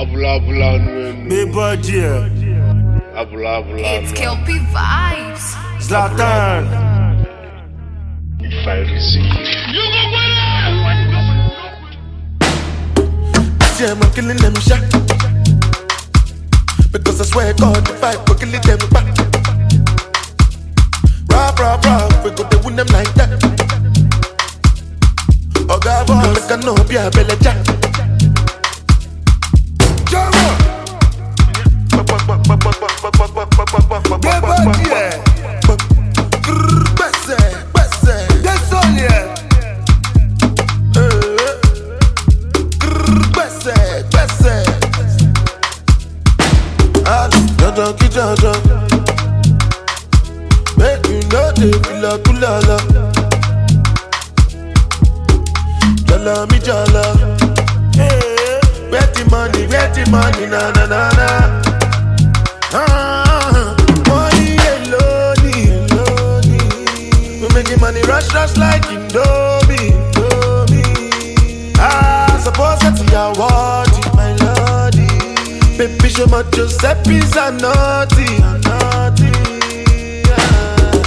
Abula abula nu Big budget, Abula abula It's Kel-P Vibes. Zlatan. See, I'm killing them shot. Because I swear God, the fight, we're killing them back. Rah, rah, rah, we go to win them like that. Oh, God, boy, make a no be a belly jack. Kí dandan. Make you no dey fila kulala. Jala mi jala. The money, where the money, na na na na. Ah, money alone, alone. We making money rush, rush like Indomie. Show my Giuseppe's a naughty, naughty.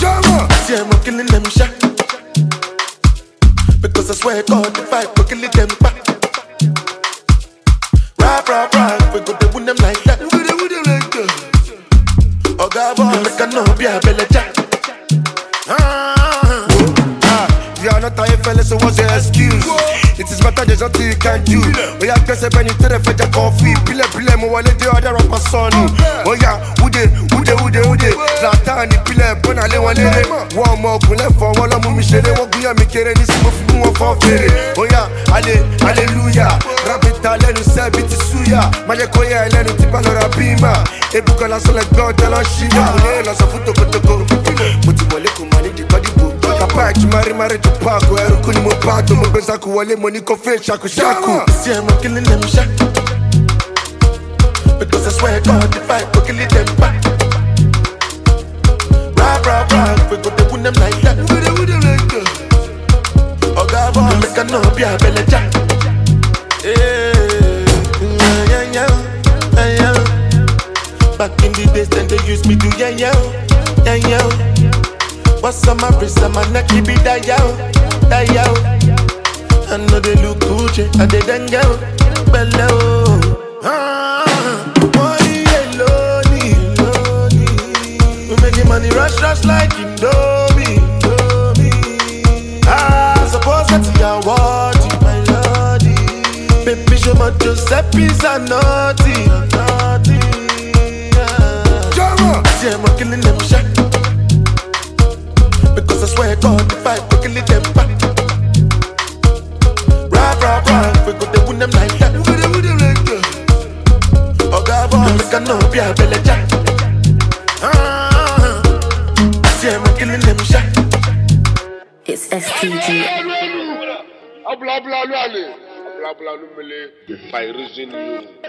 Ah. See, I'm killing them shot. Because I swear God, if I go killing them back. Rap, rap, rap, we go to win them like that. We go to win them like that. Oh God, boy, make a no be a belly jack. Not a fella, so what's your excuse? It is better there's nothing you can do. Oh yeah, guess you tell the fed coffee, pile pile mo wale de other rapper son. Oh yeah, ude ude ude ude. Zlatan ni pile bona le wale re. Wọ́n mọ ogunlẹ̀ fọ wọ́n lọ́mú mi ṣeré wọ́n gúnyàn mi kéré ní sí mo fi wọn fọ́ fèrè. Oh yeah, ale hallelujah. Rábìtà lẹ́nu sẹ́bi ti súyà. Má jẹ́ kó yẹ ẹlẹ́nu tí bá lọ ra bímà. Ebúkan lásán lẹ gbọ́ ọ̀tẹ́ lọ ṣíyà. Mo ní lọ sọ fún tokotoko. Mo ti wọlé kò máa ní dìgbọ́dìgbò. Mari mari tó paako. Ẹrú kú ni mo bá tó. Mo gbé sáku wọlé mo ní kó fẹ́ ṣakuṣaku. see, I'm killing them. Because I swear God, if I go killing them back. Rap, rap, rap, we go to win them like that. We go to them like that. Oh God, boy, make a no be a belly jack. Yeah, yeah, yeah, yeah, yeah. Back in the days, then they used me to yeah, yeah, yeah, yeah. What's on my wrist, I'm a Nike be out, die out. I know they look Gucci, I they dang out, bellow. Ah, money lonely, money, We making money rush, rush like Indomie, Indomie. Ah, suppose that that's your word, my lordy. Baby, show my Giuseppe's a naughty, naughty. Yeah. Jara, see I'm killing them, shit. 45, quickly jump back. Rap, rap, rap, we go to win them like that. We go win them like that. Oh, God, boy, we can know, be a belly jack. Ah, I see him killing them shot. It's STG. Blah blah blah, blah blah blah, blah blah blah, by reason you.